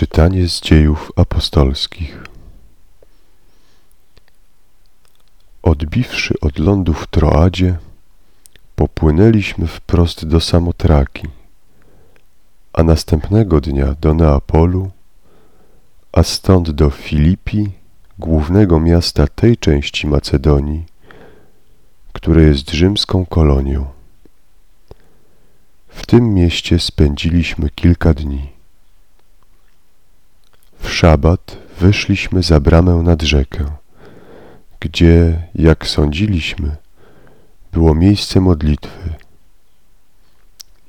Czytanie z dziejów apostolskich. Odbiwszy od lądu w Troadzie, popłynęliśmy wprost do Samotraki, a następnego dnia do Neapolu, a stąd do Filipi, głównego miasta tej części Macedonii, które jest rzymską kolonią. W tym mieście spędziliśmy kilka dni. W szabat wyszliśmy za bramę nad rzekę, gdzie, jak sądziliśmy, było miejsce modlitwy.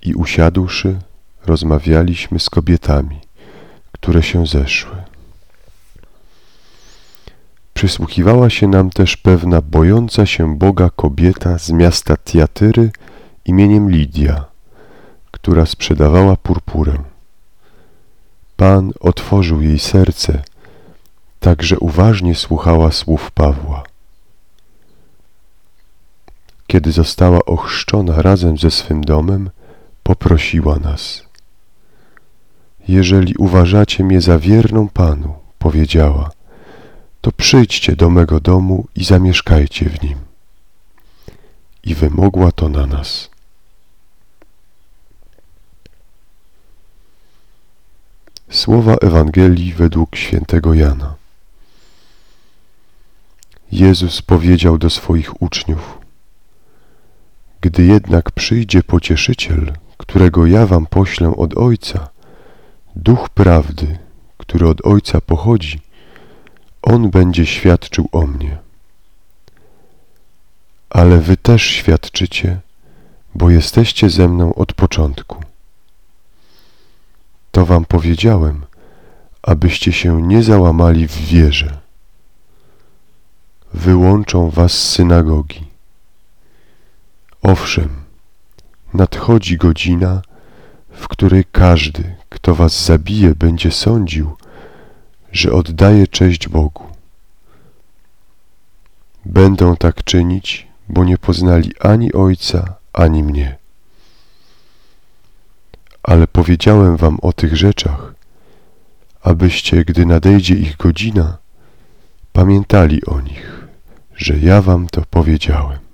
I usiadłszy, rozmawialiśmy z kobietami, które się zeszły. Przysłuchiwała się nam też pewna bojąca się Boga kobieta z miasta Tiatyry imieniem Lidia, która sprzedawała purpurę. Pan otworzył jej serce, tak że uważnie słuchała słów Pawła. Kiedy została ochrzczona razem ze swym domem, poprosiła nas. Jeżeli uważacie mnie za wierną Panu, powiedziała, to przyjdźcie do mego domu i zamieszkajcie w nim. I wymogła to na nas. Słowa Ewangelii według świętego Jana. Jezus powiedział do swoich uczniów: Gdy jednak przyjdzie pocieszyciel, którego ja wam poślę od Ojca, duch prawdy, który od Ojca pochodzi, on będzie świadczył o mnie. Ale wy też świadczycie, bo jesteście ze mną od początku. To wam powiedziałem, abyście się nie załamali w wierze. Wyłączą was z synagogi. Owszem, nadchodzi godzina, w której każdy, kto was zabije, będzie sądził, że oddaje cześć Bogu. Będą tak czynić, bo nie poznali ani Ojca, ani mnie ale powiedziałem wam o tych rzeczach, abyście, gdy nadejdzie ich godzina, pamiętali o nich, że ja wam to powiedziałem.